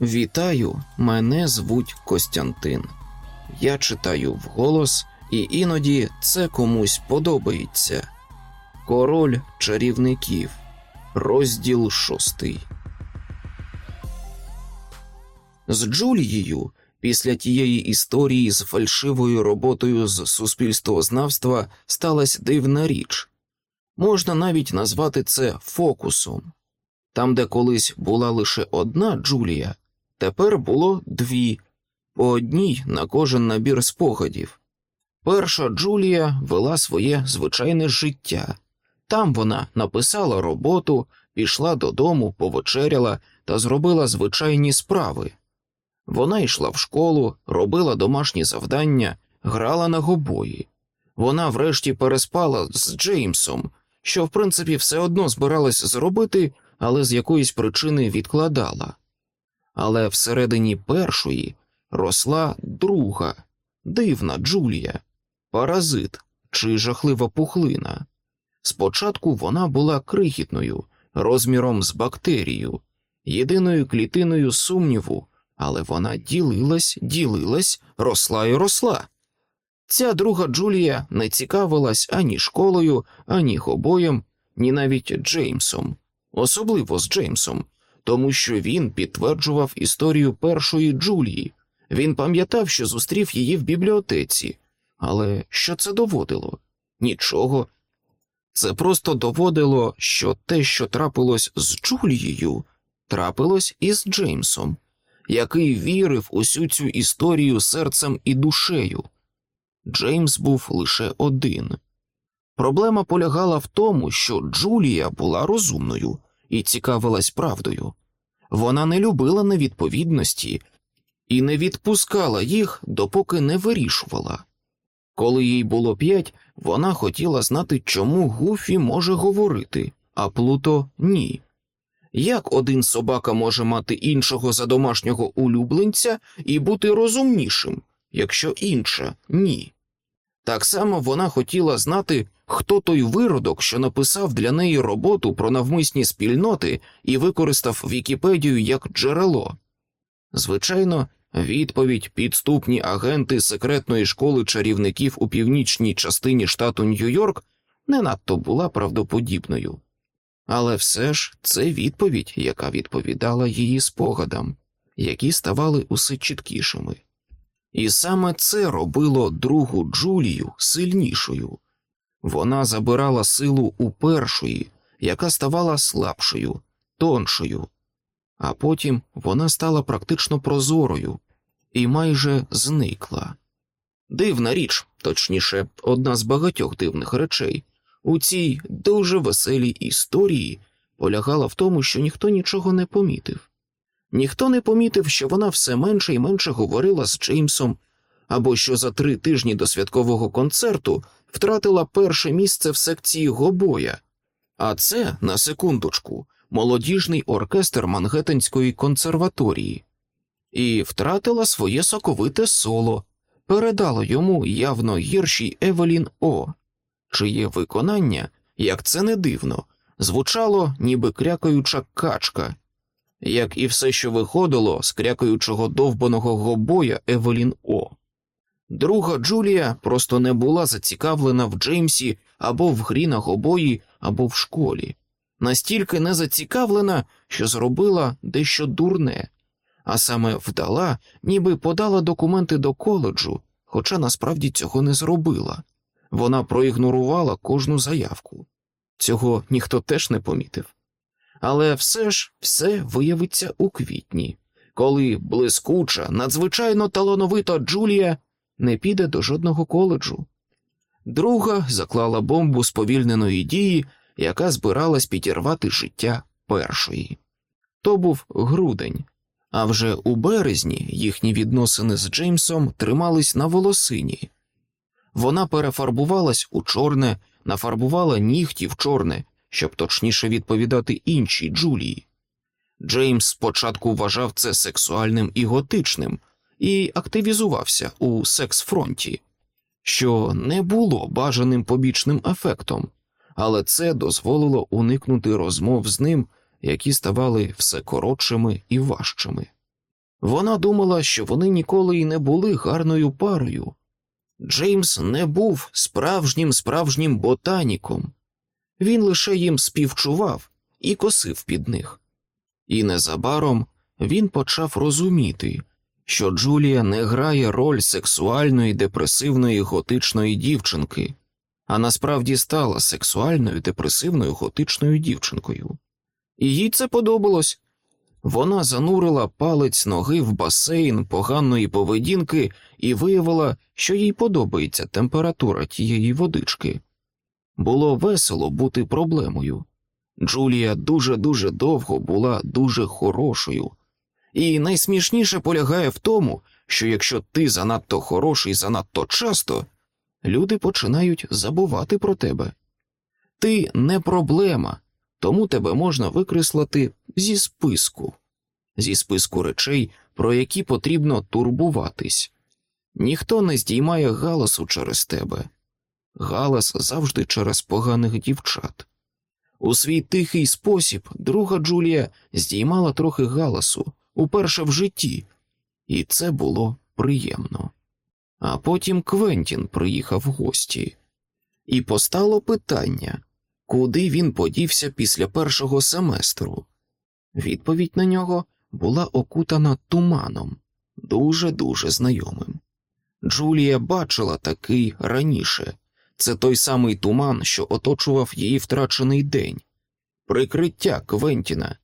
Вітаю, мене звуть Костянтин. Я читаю вголос, і іноді це комусь подобається. Король чарівників, розділ шостий. З Джулією після тієї історії з фальшивою роботою з суспільствознавства сталася дивна річ. Можна навіть назвати це фокусом. Там, де колись була лише одна Джулія, тепер було дві, по одній на кожен набір спогадів. Перша Джулія вела своє звичайне життя. Там вона написала роботу, пішла додому, повечеряла та зробила звичайні справи. Вона йшла в школу, робила домашні завдання, грала на гобої. Вона врешті переспала з Джеймсом, що в принципі все одно збиралась зробити, але з якоїсь причини відкладала. Але всередині першої росла друга, дивна Джулія, паразит чи жахлива пухлина. Спочатку вона була крихітною, розміром з бактерію, єдиною клітиною сумніву, але вона ділилась, ділилась, росла і росла. Ця друга Джулія не цікавилась ані школою, ані гобоєм, ні навіть Джеймсом, особливо з Джеймсом, тому що він підтверджував історію першої Джулії. Він пам'ятав, що зустрів її в бібліотеці, але що це доводило? Нічого. Це просто доводило, що те, що трапилось з Джулією, трапилось і з Джеймсом, який вірив усю цю історію серцем і душею. Джеймс був лише один. Проблема полягала в тому, що Джулія була розумною і цікавилась правдою. Вона не любила невідповідності і не відпускала їх, допоки не вирішувала. Коли їй було п'ять, вона хотіла знати, чому Гуфі може говорити, а Плуто ні. Як один собака може мати іншого за домашнього улюбленця і бути розумнішим, якщо інша ні? Так само вона хотіла знати, хто той виродок, що написав для неї роботу про навмисні спільноти і використав Вікіпедію як джерело. Звичайно, відповідь підступні агенти секретної школи чарівників у північній частині штату Нью-Йорк не надто була правдоподібною. Але все ж це відповідь, яка відповідала її спогадам, які ставали усе чіткішими. І саме це робило другу Джулію сильнішою. Вона забирала силу у першої, яка ставала слабшою, тоншою, а потім вона стала практично прозорою і майже зникла. Дивна річ, точніше, одна з багатьох дивних речей, у цій дуже веселій історії полягала в тому, що ніхто нічого не помітив. Ніхто не помітив, що вона все менше і менше говорила з Джеймсом, або що за три тижні до святкового концерту втратила перше місце в секції гобоя, а це, на секундочку, молодіжний оркестр Мангеттенської консерваторії, і втратила своє соковите соло, передала йому явно гіршій Евелін О, чиє виконання, як це не дивно, звучало, ніби крякаюча качка. Як і все, що виходило з крякаючого довбаного гобоя Евелін О. Друга Джулія просто не була зацікавлена в Джеймсі або в грі на гобої, або в школі, настільки не зацікавлена, що зробила дещо дурне, а саме вдала, ніби подала документи до коледжу, хоча насправді цього не зробила. Вона проігнорувала кожну заявку. Цього ніхто теж не помітив але все ж все виявиться у квітні, коли блискуча, надзвичайно талановита Джулія не піде до жодного коледжу. Друга заклала бомбу сповільненої дії, яка збиралась підірвати життя першої. То був грудень, а вже у березні їхні відносини з Джеймсом тримались на волосині. Вона перефарбувалась у чорне, нафарбувала нігті в чорне щоб точніше відповідати іншій Джулії. Джеймс спочатку вважав це сексуальним і готичним і активізувався у секс-фронті, що не було бажаним побічним ефектом, але це дозволило уникнути розмов з ним, які ставали все коротшими і важчими. Вона думала, що вони ніколи й не були гарною парою. Джеймс не був справжнім справжнім ботаніком, він лише їм співчував і косив під них. І незабаром він почав розуміти, що Джулія не грає роль сексуальної депресивної готичної дівчинки, а насправді стала сексуальною депресивною готичною дівчинкою. І їй це подобалось. Вона занурила палець ноги в басейн поганої поведінки і виявила, що їй подобається температура тієї водички. Було весело бути проблемою. Джулія дуже дуже довго була дуже хорошою, і найсмішніше полягає в тому, що якщо ти занадто хороший занадто часто, люди починають забувати про тебе. Ти не проблема, тому тебе можна викреслити зі списку, зі списку речей, про які потрібно турбуватись. Ніхто не здіймає галасу через тебе. Галас завжди через поганих дівчат. У свій тихий спосіб друга Джулія здіймала трохи галасу уперше в житті, і це було приємно. А потім Квентін приїхав в гості, і постало питання, куди він подівся після першого семестру. Відповідь на нього була окутана туманом, дуже дуже знайомим. Джулія бачила такий раніше. Це той самий туман, що оточував її втрачений день. Прикриття Квентіна.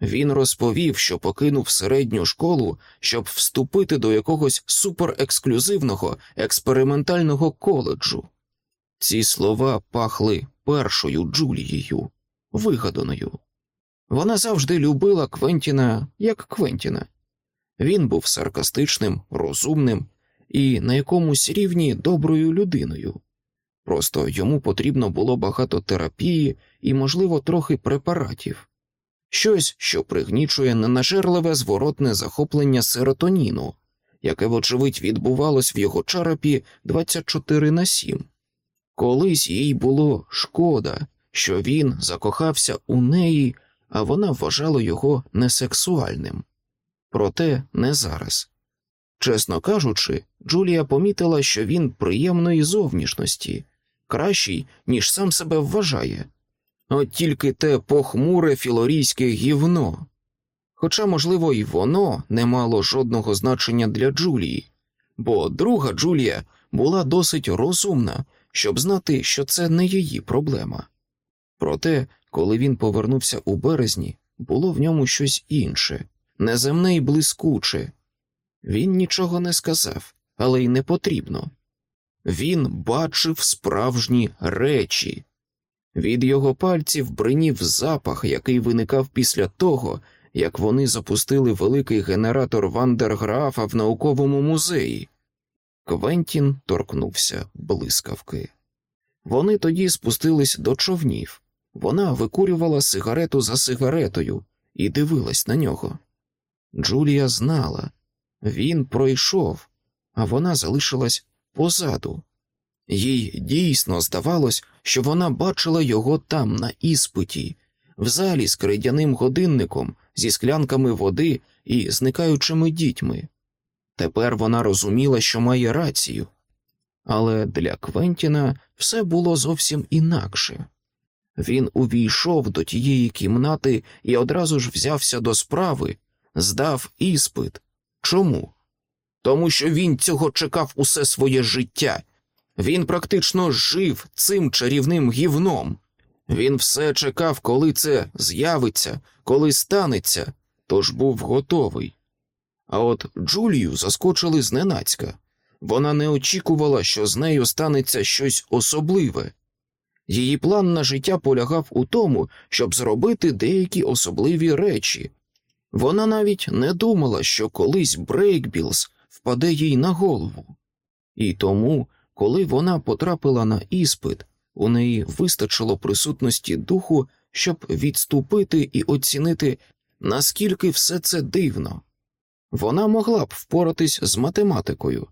Він розповів, що покинув середню школу, щоб вступити до якогось суперексклюзивного експериментального коледжу. Ці слова пахли першою Джулією, вигаданою. Вона завжди любила Квентіна як Квентіна. Він був саркастичним, розумним і на якомусь рівні доброю людиною. Просто йому потрібно було багато терапії і, можливо, трохи препаратів, щось, що пригнічує ненажерливе зворотне захоплення серотоніну, яке, вочевидь, відбувалось в його чарапі 24 на 7. Колись їй було шкода, що він закохався у неї, а вона вважала його несексуальним. Проте не зараз. Чесно кажучи, Джулія помітила, що він приємної зовнішності кращий, ніж сам себе вважає, от тільки те похмуре філорійське гівно. Хоча, можливо, і воно не мало жодного значення для Джулії, бо друга Джулія була досить розумна, щоб знати, що це не її проблема. Проте, коли він повернувся у березні, було в ньому щось інше, неземне й блискуче. Він нічого не сказав, але й не потрібно. Він бачив справжні речі. Від його пальців бринів запах, який виникав після того, як вони запустили великий генератор Вандерграфа в науковому музеї. Квентін торкнувся блискавки. Вони тоді спустились до човнів. Вона викурювала сигарету за сигаретою і дивилась на нього. Джулія знала він пройшов, а вона залишилась позаду. Їй дійсно здавалось, що вона бачила його там, на іспиті, в залі з крейдяним годинником, зі склянками води і зникаючими дітьми. Тепер вона розуміла, що має рацію, але для Квентіна все було зовсім інакше. Він увійшов до тієї кімнати і одразу ж взявся до справи, здав іспит. Чому? Тому що він цього чекав усе своє життя. Він практично жив цим чарівним гівном. Він все чекав, коли це з'явиться, коли станеться, тож був готовий. А от Джулію заскочили зненацька. Вона не очікувала, що з нею станеться щось особливе. Її план на життя полягав у тому, щоб зробити деякі особливі речі. Вона навіть не думала, що колись Брейкбілз впаде їй на голову. І тому, коли вона потрапила на іспит, у неї вистачило присутності духу, щоб відступити і оцінити, наскільки все це дивно. Вона могла б впоратись з математикою.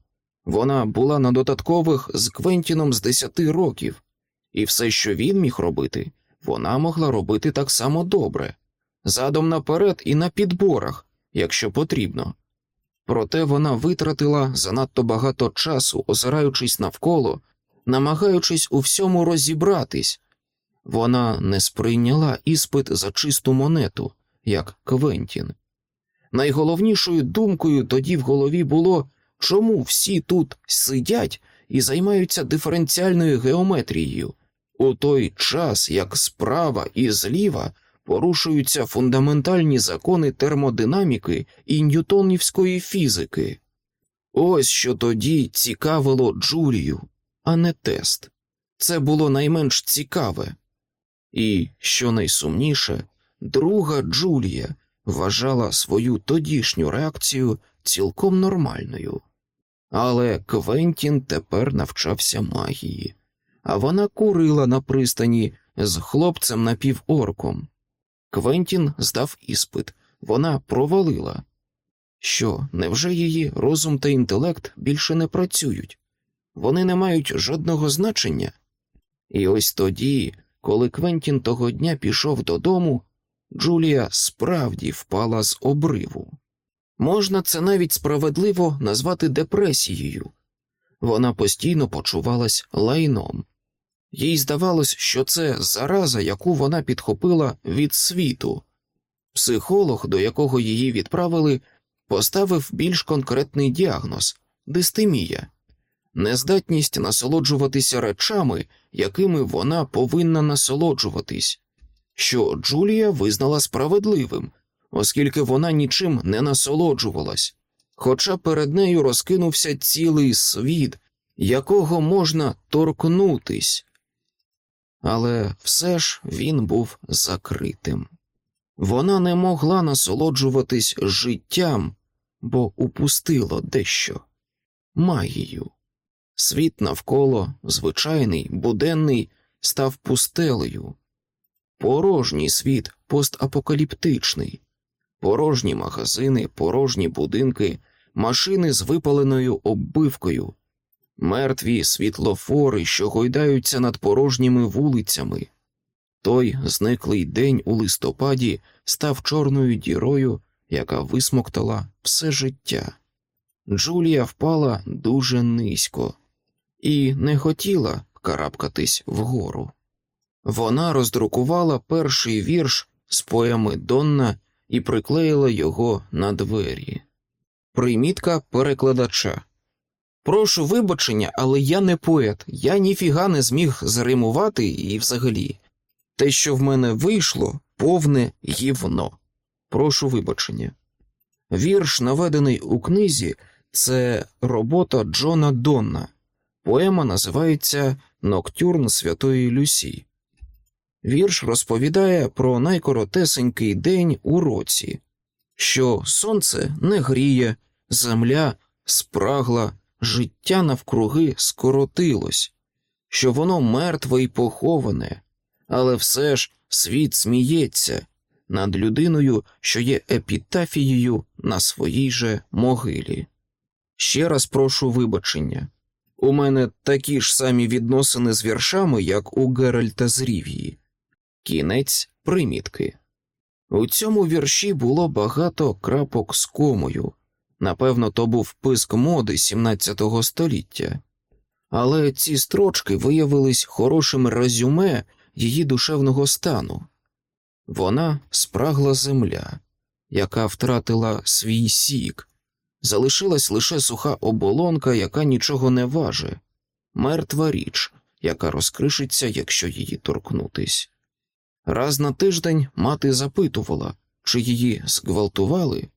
Вона була на додаткових з Квентіном з десяти років, і все, що він міг робити, вона могла робити так само добре, задом наперед і на підборах, якщо потрібно. Проте вона витратила занадто багато часу, озираючись навколо, намагаючись у всьому розібратись. Вона не сприйняла іспит за чисту монету, як Квентін. Найголовнішою думкою тоді в голові було, чому всі тут сидять і займаються диференціальною геометрією, у той час як справа і зліва порушуються фундаментальні закони термодинаміки і ньютонівської фізики. Ось що тоді цікавило Джулію, а не тест. Це було найменш цікаве. І, що найсумніше, друга Джулія вважала свою тодішню реакцію цілком нормальною. Але Квентін тепер навчався магії, а вона курила на пристані з хлопцем напіворком. Квентін здав іспит, вона провалила. Що, невже її розум та інтелект більше не працюють? Вони не мають жодного значення? І ось тоді, коли Квентін того дня пішов додому, Джулія справді впала з обриву. Можна це навіть справедливо назвати депресією. Вона постійно почувалась лайном. Їй здавалось, що це зараза, яку вона підхопила від світу. Психолог, до якого її відправили, поставив більш конкретний діагноз дистемія, нездатність насолоджуватися речами, якими вона повинна насолоджуватись, що Джулія визнала справедливим, оскільки вона нічим не насолоджувалась, хоча перед нею розкинувся цілий світ, якого можна торкнутись. Але все ж він був закритим. Вона не могла насолоджуватись життям, бо упустила дещо магію. Світ навколо, звичайний, буденний, став пустелею, порожній світ постапокаліптичний, порожні магазини, порожні будинки, машини з випаленою оббивкою, мертві світлофори, що гойдаються над порожніми вулицями. Той зниклий день у листопаді став чорною дірою, яка висмоктала все життя. Джулія впала дуже низько і не хотіла карабкатись вгору. Вона роздрукувала перший вірш з поеми Донна і приклеїла його на двері. Примітка перекладача. Прошу вибачення, але я не поет, я ніфіга не зміг заримувати і взагалі. Те, що в мене вийшло, повне гівно. Прошу вибачення. Вірш, наведений у книзі, це робота Джона Донна. Поема називається Ноктюрн Святої Люсі. Вірш розповідає про найкоротесенький день у році, що сонце не гріє, земля спрагла, життя навкруги скоротилось, що воно мертве і поховане, але все ж світ сміється над людиною, що є епітафією на своїй же могилі. Ще раз прошу вибачення. У мене такі ж самі відносини з віршами, як у Геральта з Рів'ї. Кінець примітки. У цьому вірші було багато крапок з комою. Напевно, то був писк моди 17 століття, але ці строчки виявились хорошим резюме її душевного стану. Вона спрагла земля, яка втратила свій сік, залишилась лише суха оболонка, яка нічого не важе, мертва річ, яка розкришиться, якщо її торкнутись. Раз на тиждень мати запитувала, чи її зґвалтували.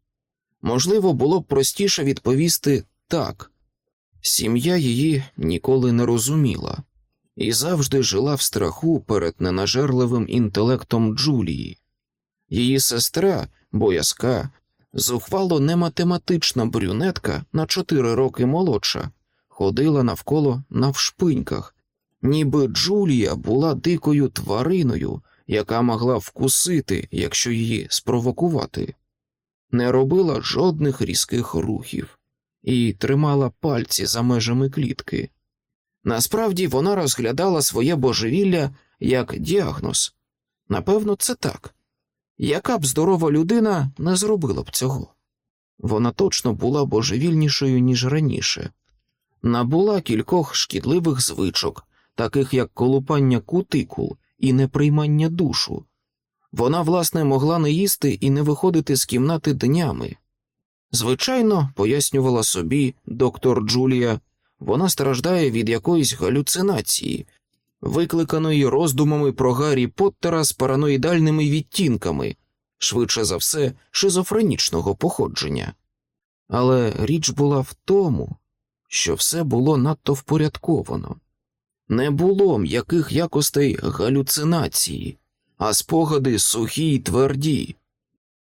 Можливо, було б простіше відповісти так. Сім'я її ніколи не розуміла і завжди жила в страху перед ненажерливим інтелектом Джулії. Її сестра, боязка, зухвало не математична брюнетка на чотири роки молодша, ходила навколо навшпиньках, ніби Джулія була дикою твариною, яка могла вкусити, якщо її спровокувати, не робила жодних різких рухів і тримала пальці за межами клітки. Насправді вона розглядала своє божевілля як діагноз. Напевно, це так. Яка б здорова людина не зробила б цього? Вона точно була божевільнішою, ніж раніше, набула кількох шкідливих звичок, таких як колупання кутикул і неприймання душу. Вона, власне, могла не їсти і не виходити з кімнати днями. Звичайно, пояснювала собі доктор Джулія, вона страждає від якоїсь галюцинації, викликаної роздумами про Гаррі Поттера з параноїдальними відтінками, швидше за все, шизофренічного походження. Але річ була в тому, що все було надто впорядковано, не було м'яких якостей галюцинації, а спогади сухі й тверді.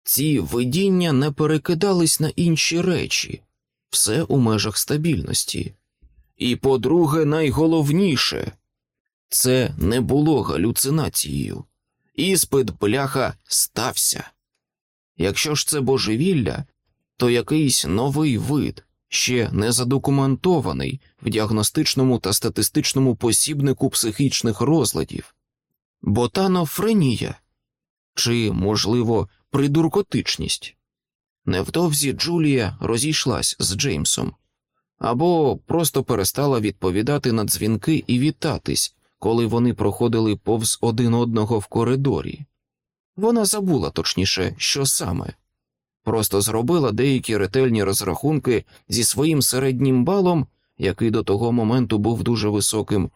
Ці видіння не перекидались на інші речі, все у межах стабільності. І, по-друге, найголовніше це не було галюцинацією. Іспит бляха стався. Якщо ж це божевілля, то якийсь новий вид, ще не задокументований в діагностичному та статистичному посібнику психічних розладів, ботанофренія чи, можливо, придуркотичність. Невдовзі Джулія розійшлась з Джеймсом або просто перестала відповідати на дзвінки і вітатись, коли вони проходили повз один одного в коридорі. Вона забула точніше, що саме, просто зробила деякі ретельні розрахунки зі своїм середнім балом, який до того моменту був дуже високим,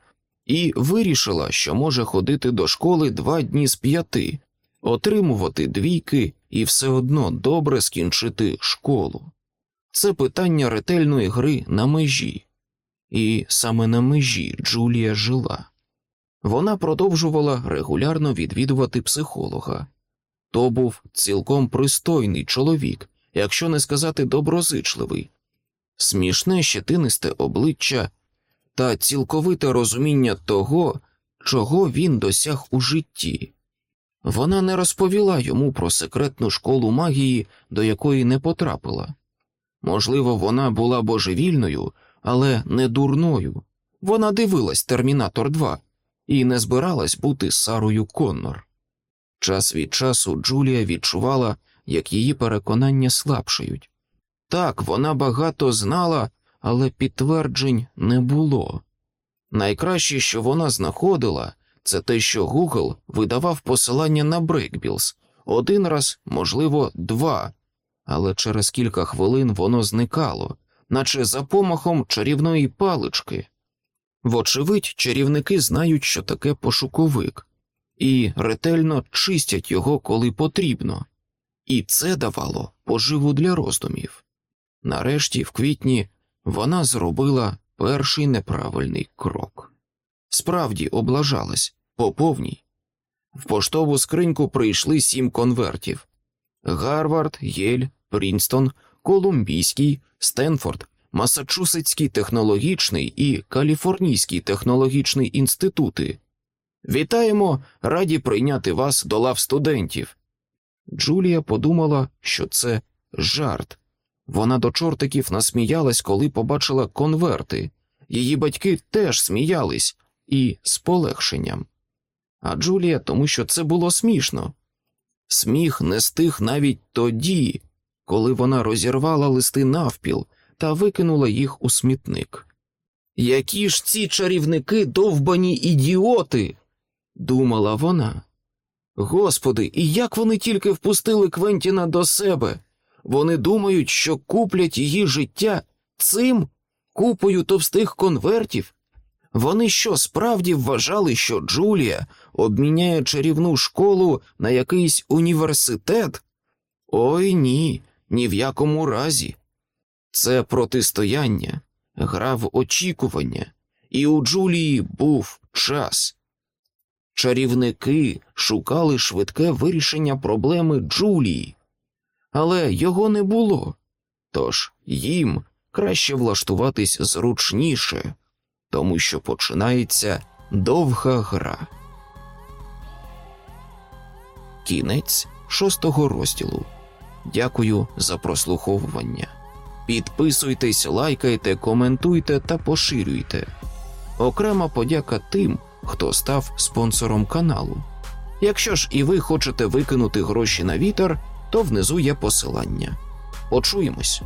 і вирішила, що може ходити до школи два дні з п'яти, отримувати двійки і все одно добре скінчити школу. Це питання ретельної гри на межі, і саме на межі Джулія жила. Вона продовжувала регулярно відвідувати психолога. То був цілком пристойний чоловік, якщо не сказати доброзичливий, смішне щетинисте обличчя та цілковите розуміння того, чого він досяг у житті. Вона не розповіла йому про секретну школу магії, до якої не потрапила. Можливо, вона була божевільною, але не дурною. Вона дивилась Термінатор 2 і не збиралась бути Сарою Коннор. Час від часу Джулія відчувала, як її переконання слабшають. Так, вона багато знала, але підтверджень не було. Найкраще, що вона знаходила, це те, що Гугл видавав посилання на Брейкбілз один раз, можливо, два, але через кілька хвилин воно зникало, наче за помахом чарівної палички. Вочевидь, чарівники знають, що таке пошуковик, і ретельно чистять його, коли потрібно, і це давало поживу для роздумів. Нарешті, в квітні, вона зробила перший неправильний крок. Справді облажалась по повній. В поштову скриньку прийшли сім конвертів: Гарвард, Єль, Прінстон, Колумбійський, Стенфорд, Масачусетський технологічний і Каліфорнійський технологічний інститути. Вітаємо, раді прийняти вас до лав студентів. Джулія подумала, що це жарт. Вона до чортиків насміялась, коли побачила конверти. Її батьки теж сміялись і з полегшенням. А Джулія, тому що це було смішно. Сміх не стих навіть тоді, коли вона розірвала листи навпіл та викинула їх у смітник. Які ж ці чарівники довбані ідіоти, думала вона. Господи, і як вони тільки впустили Квентіна до себе. Вони думають, що куплять її життя цим купою товстих конвертів. Вони що справді вважали, що Джулія обміняє чарівну школу на якийсь університет? Ой ні, ні в якому разі. Це протистояння, гра в очікування, і у Джулії був час. Чарівники шукали швидке вирішення проблеми Джулії, але його не було, тож їм краще влаштуватись зручніше, тому що починається довга гра. Кінець шостого розділу. Дякую за прослуховування. Підписуйтесь, лайкайте, коментуйте та поширюйте. Окрема подяка тим, хто став спонсором каналу. Якщо ж і ви хочете викинути гроші на вітер, то внизу є посилання. Почуємось.